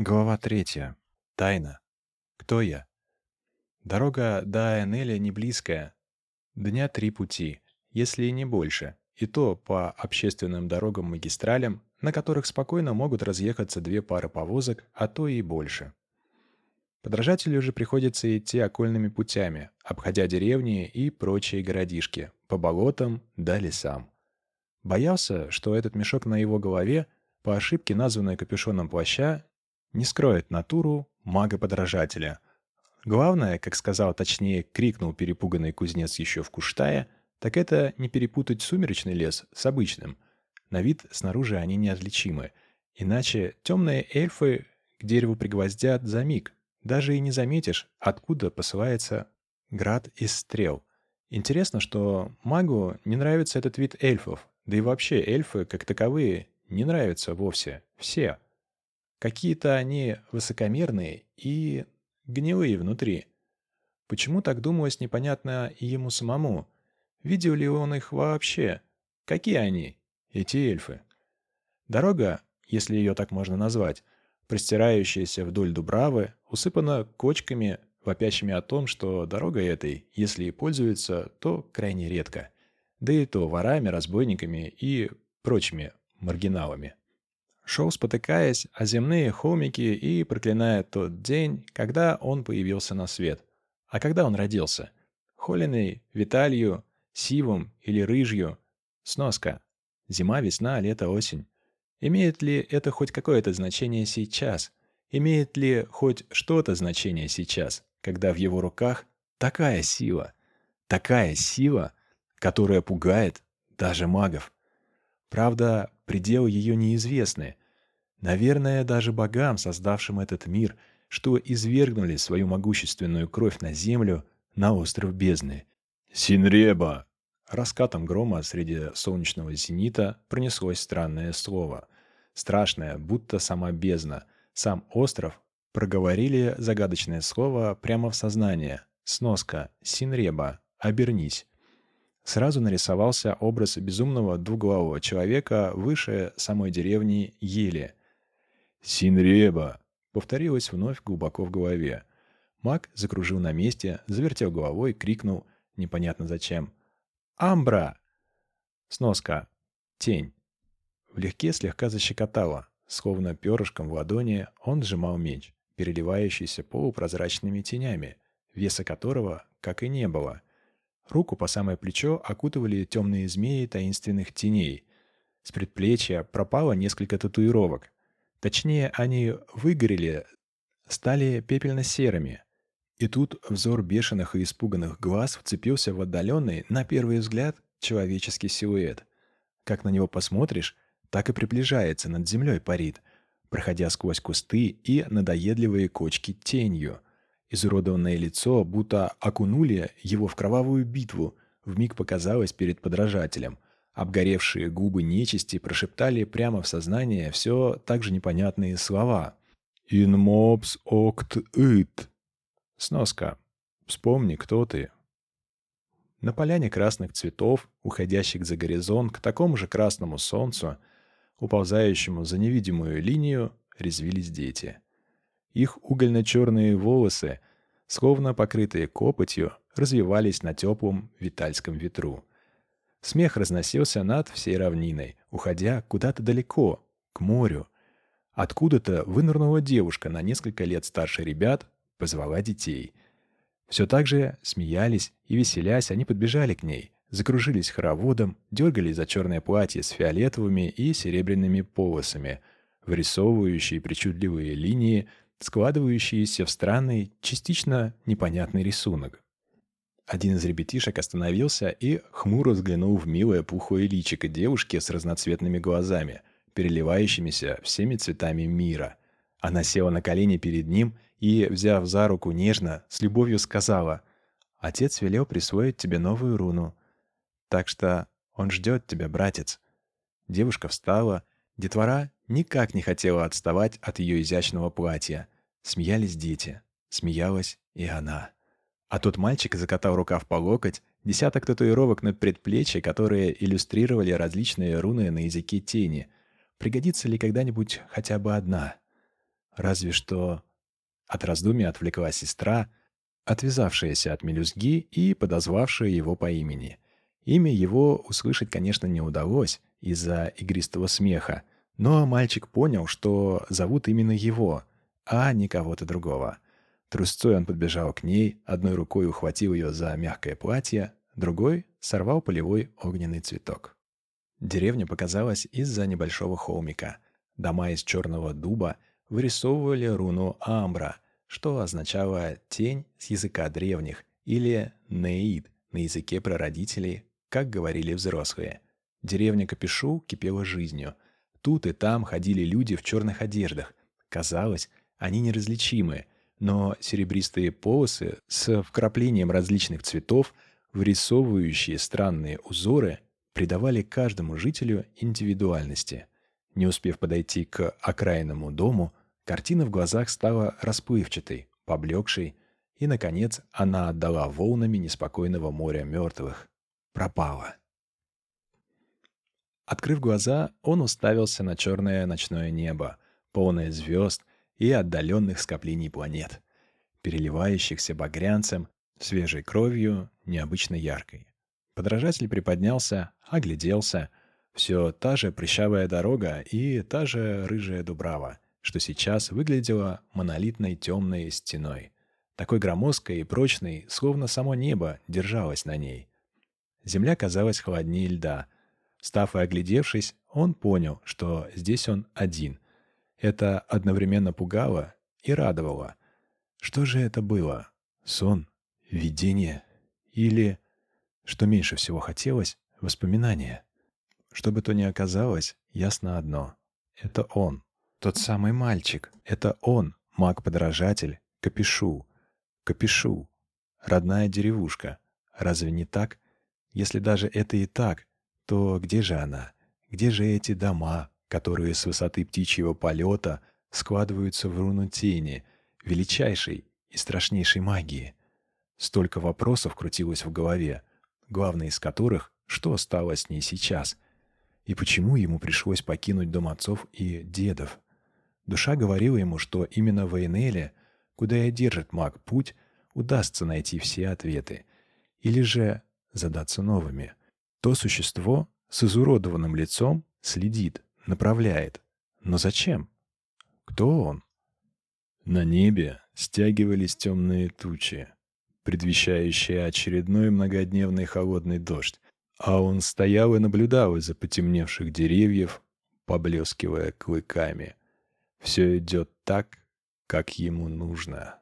Глава третья. Тайна. Кто я? Дорога до Энеля не близкая. Дня три пути, если и не больше. И то по общественным дорогам-магистралям, на которых спокойно могут разъехаться две пары повозок, а то и больше. Подражателю же приходится идти окольными путями, обходя деревни и прочие городишки, по болотам да лесам. Боялся, что этот мешок на его голове, по ошибке названный капюшоном плаща, не скроет натуру мага-подражателя. Главное, как сказал, точнее, крикнул перепуганный кузнец еще в Куштае, так это не перепутать сумеречный лес с обычным. На вид снаружи они неотличимы. Иначе темные эльфы к дереву пригвоздят за миг. Даже и не заметишь, откуда посылается град из стрел. Интересно, что магу не нравится этот вид эльфов, да и вообще эльфы, как таковые, не нравятся вовсе. Все. Какие-то они высокомерные и гнилые внутри. Почему так думалось, непонятно и ему самому. Видел ли он их вообще? Какие они, эти эльфы? Дорога, если ее так можно назвать, простирающаяся вдоль Дубравы, усыпана кочками, вопящими о том, что дорогой этой, если и пользуются, то крайне редко. Да и то ворами, разбойниками и прочими маргиналами. Шел спотыкаясь о земные холмики и проклиная тот день, когда он появился на свет. А когда он родился? Холеный, Виталью, Сивом или Рыжью? Сноска. Зима, весна, лето, осень. Имеет ли это хоть какое-то значение сейчас? Имеет ли хоть что-то значение сейчас, когда в его руках такая сила? Такая сила, которая пугает даже магов. Правда, пределы ее неизвестны. Наверное, даже богам, создавшим этот мир, что извергнули свою могущественную кровь на землю, на остров бездны. «Синреба!» Раскатом грома среди солнечного зенита пронеслось странное слово. Страшное, будто сама бездна. Сам остров проговорили загадочное слово прямо в сознание. Сноска. Синреба. Обернись сразу нарисовался образ безумного двуглавого человека выше самой деревни Ели. «Синреба!» — повторилось вновь глубоко в голове. Маг закружил на месте, завертел головой, крикнул, непонятно зачем. «Амбра!» Сноска. Тень. Влегке слегка защекотало, словно перышком в ладони он сжимал меч, переливающийся полупрозрачными тенями, веса которого, как и не было — Руку по самое плечо окутывали темные змеи таинственных теней. С предплечья пропало несколько татуировок. Точнее, они выгорели, стали пепельно-серыми. И тут взор бешеных и испуганных глаз вцепился в отдаленный, на первый взгляд, человеческий силуэт. Как на него посмотришь, так и приближается, над землей парит, проходя сквозь кусты и надоедливые кочки тенью — Изуродованное лицо будто окунули его в кровавую битву, вмиг показалось перед подражателем. Обгоревшие губы нечисти прошептали прямо в сознание все так же непонятные слова. «In mobs oct it». Сноска. «Вспомни, кто ты». На поляне красных цветов, уходящих за горизонт к такому же красному солнцу, уползающему за невидимую линию, резвились дети. Их угольно-черные волосы, словно покрытые копотью, развивались на теплом витальском ветру. Смех разносился над всей равниной, уходя куда-то далеко, к морю. Откуда-то вынырнула девушка на несколько лет старше ребят, позвала детей. Все так же смеялись и веселясь, они подбежали к ней, закружились хороводом, дергали за черное платье с фиолетовыми и серебряными полосами, вырисовывающие причудливые линии складывающиеся в странный, частично непонятный рисунок. Один из ребятишек остановился и хмуро взглянул в милое пухое личико девушки с разноцветными глазами, переливающимися всеми цветами мира. Она села на колени перед ним и, взяв за руку нежно, с любовью сказала, «Отец велел присвоить тебе новую руну. Так что он ждет тебя, братец». Девушка встала, детвора никак не хотела отставать от ее изящного платья. Смеялись дети, смеялась и она. А тот мальчик закатал рукав по локоть, десяток татуировок над предплечье, которые иллюстрировали различные руны на языке тени. Пригодится ли когда-нибудь хотя бы одна? Разве что от раздумья отвлекла сестра, отвязавшаяся от мелюзги и подозвавшая его по имени. Имя его услышать, конечно, не удалось из-за игристого смеха, но мальчик понял, что зовут именно его, а не кого-то другого. Трусцой он подбежал к ней, одной рукой ухватил ее за мягкое платье, другой сорвал полевой огненный цветок. Деревня показалась из-за небольшого холмика. Дома из черного дуба вырисовывали руну Амбра, что означало «тень с языка древних» или «неид» на языке прародителей, как говорили взрослые. Деревня Капишу кипела жизнью. Тут и там ходили люди в черных одеждах. Казалось, они неразличимы, но серебристые полосы с вкраплением различных цветов, вырисовывающие странные узоры, придавали каждому жителю индивидуальности. Не успев подойти к окраинному дому, картина в глазах стала расплывчатой, поблекшей, и, наконец, она отдала волнами неспокойного моря мертвых. Пропала. Открыв глаза, он уставился на черное ночное небо, полное звезд и отдаленных скоплений планет, переливающихся багрянцем, свежей кровью, необычно яркой. Подражатель приподнялся, огляделся. Все та же прыщавая дорога и та же рыжая дубрава, что сейчас выглядела монолитной темной стеной. Такой громоздкой и прочной, словно само небо держалось на ней. Земля казалась холоднее льда. Став и оглядевшись, он понял, что здесь он один — это одновременно пугало и радовало. Что же это было? Сон? Видение? Или, что меньше всего хотелось, воспоминание? Что бы то ни оказалось, ясно одно. Это он. Тот самый мальчик. Это он, маг-подражатель, Капишу. Капишу. Родная деревушка. Разве не так? Если даже это и так, то где же она? Где же эти дома, которые с высоты птичьего полета складываются в руну тени, величайшей и страшнейшей магии. Столько вопросов крутилось в голове, главный из которых — что стало с ней сейчас, и почему ему пришлось покинуть дом отцов и дедов. Душа говорила ему, что именно в Эйнеле, куда и держит маг путь, удастся найти все ответы, или же задаться новыми. То существо с изуродованным лицом следит, направляет. Но зачем? Кто он? На небе стягивались темные тучи, предвещающие очередной многодневный холодный дождь, а он стоял и наблюдал из-за потемневших деревьев, поблескивая клыками. Все идет так, как ему нужно.